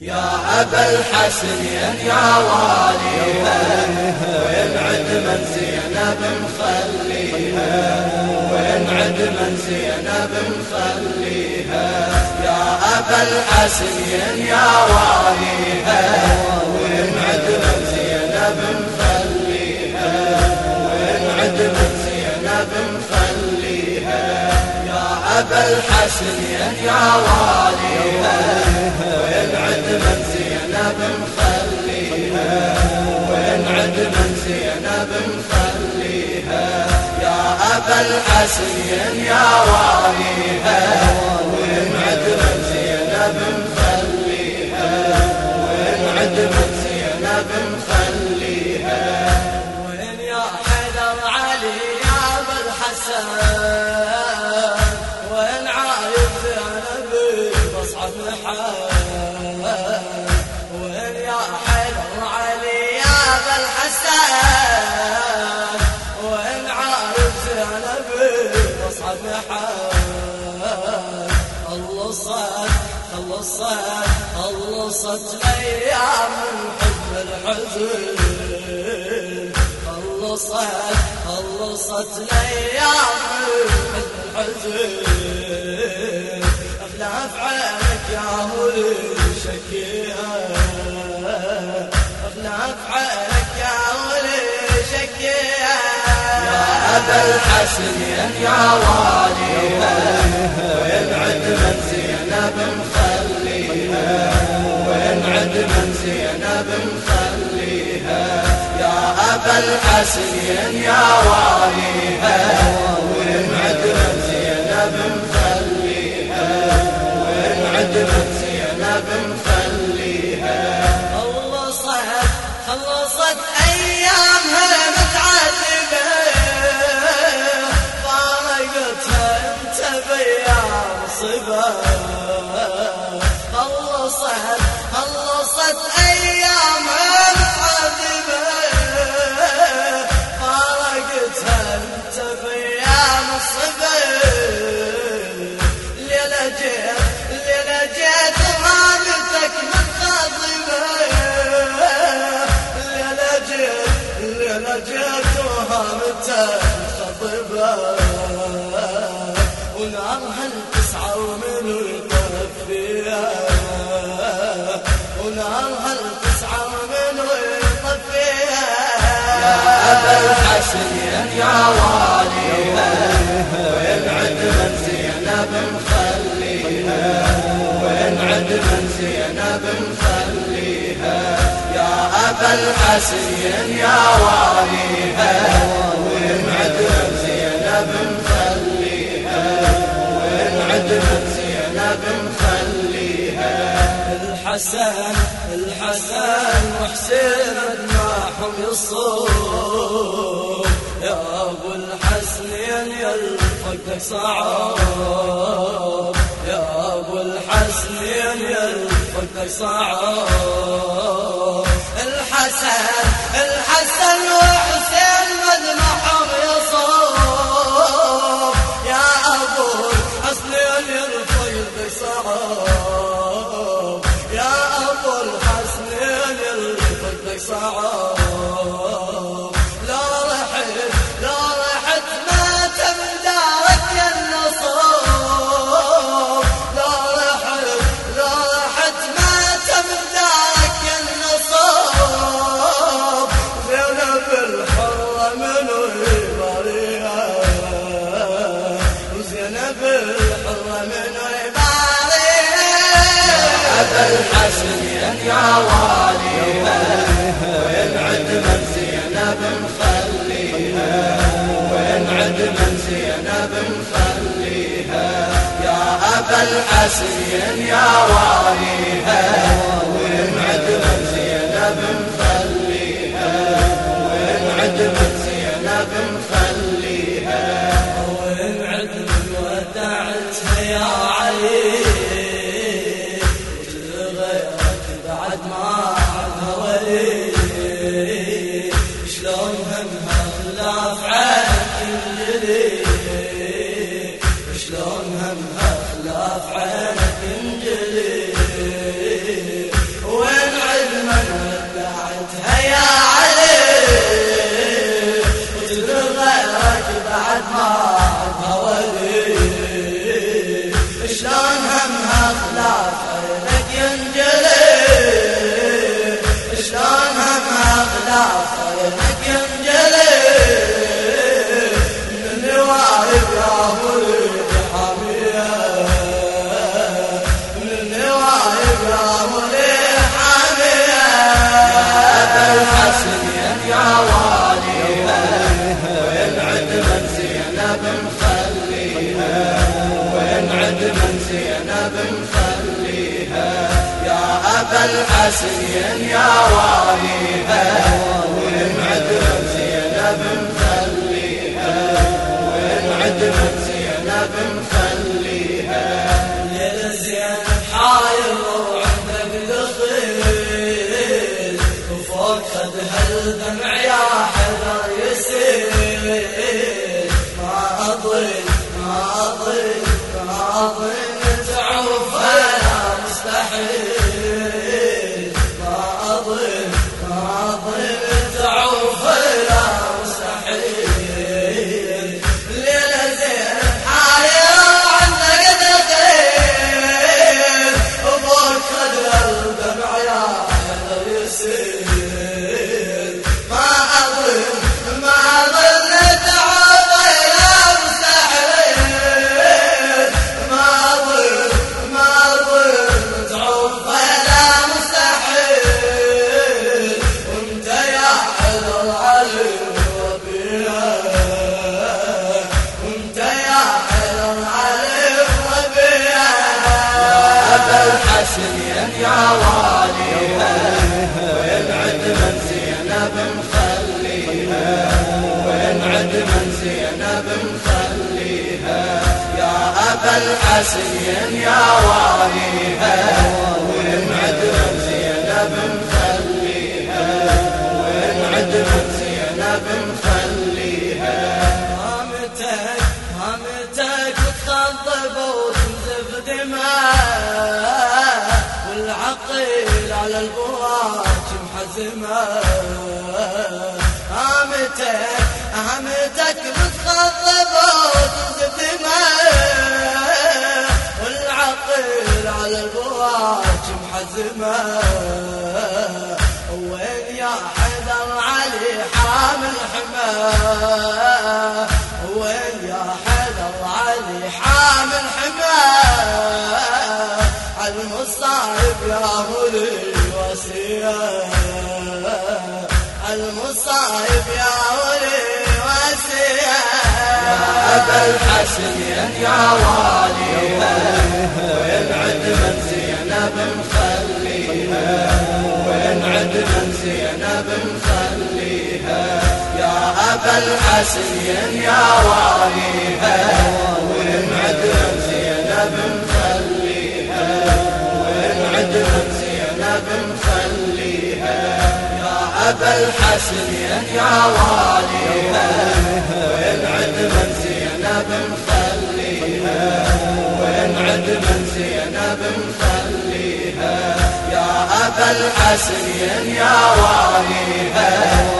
يا أبا الحسن يا واليها وين عد من زينب مخليها. وين عد من زينب مخليها. يا أبا الحسن يا واليها. وين عد من زينب مخليها. وين عد من زينب مخليها. يا أبا الحسن يا واليها. زينب مخليها وين زينب مخليها يا أبا الحسن يا واليها زينب مخليها وين زينب مخليها وين يا حيدر علي يا أبا الحسن؟ خلصت خلصت أيام الحب الحزن. خلصت خلصت الأيام الحب الحزن أخلاف عينك يا ولي ابا الحسن يا واليها ويبعد من زينب مخليها وينعد من زينب مخليها يا أبا الحسن يا واليها خلصت خلصت يا واليها وينعد من زينب مخليها وينعد من زينب مخليها يا أبا الحسن يا واليها وينعد من زينب مخليها وينعد من زينب مخليها الحسن الحسن وحسين اجمعهم يصوم يا ابو الحسنين يلفقك صعب. يا أبو الحسنين يلفقك صعب. الحسن يا واليها وينعد من زينب مخليها وينعد من زينب مخليها يا أبا الحسن يا واليها الحسن يا واليها وين عدل زينب مخليها وين عدل زينب مخليها ليلة زينب حاير وعندك دخيل وفوق خدها الدمع يا حذر يسيل ما أضل ما أضل ما أضل الحسين يا واليها وين عد من زينب مخليها وين عد من زينب مخليها هامتك هامتك تخضب وتنزف دماء والعقيل على البواج محزمة هامتك هامتك محزمة وين يا حيدر علي حامل حماه وين يا حيدر علي حامل حماه المصايب يا ولي وسيا المصايب يا ولي وسيا يا أبا الحسن يا واليها وين عد من زينب عد من زينب مخليها يا أبا الحسن يا واليها وين عد من زينب مخليها؟ وين عد من زينب مخليها يا أبا الحسن يا واليها وين عد من زينب مخليها؟ وين عد من زينب مخليها؟ يا أبا الحسن يا واليها